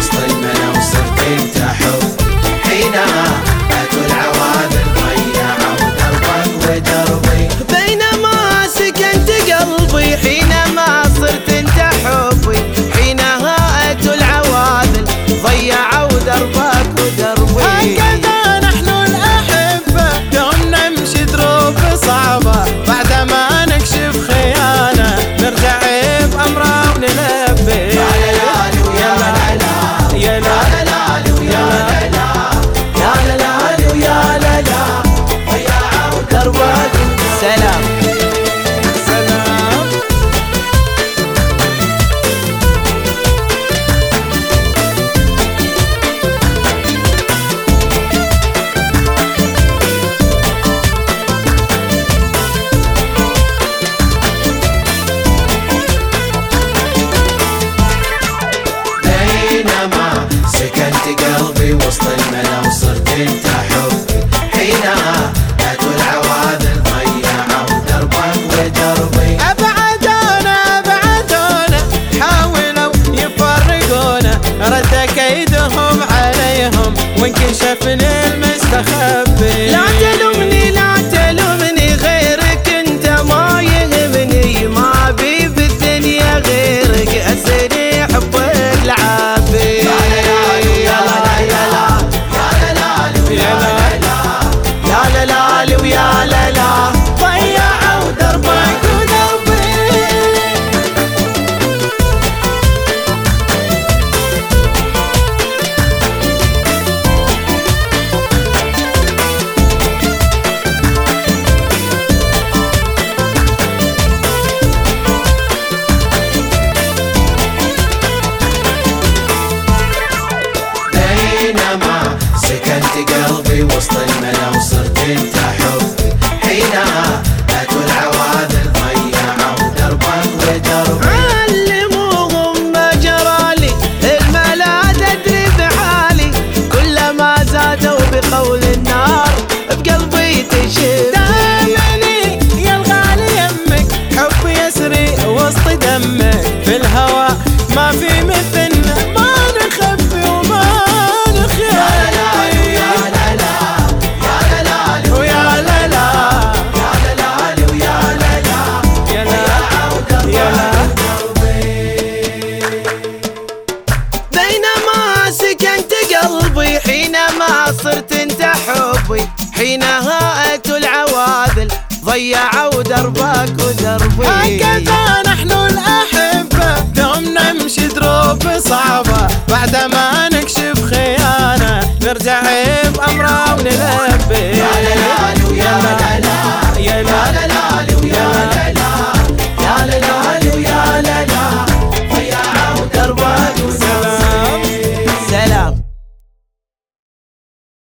Costa قلبي وسط الملا وصرت انت حبي حينها هاتوا العواد ضيعوا دربك ودربي ابعدونا ابعدونا حاولوا يفرقونا. رد كيدهم عليهم. وانكشفنا المستخبي. بينما سكنت قلبي حينما صرت انت حبي. حينها اتوا العواذل ضيعوا دربك ودربي. هكذا نحن الأحبة دوم نمشي دروب صعبة. بعد ما نكشف خيانة نرجع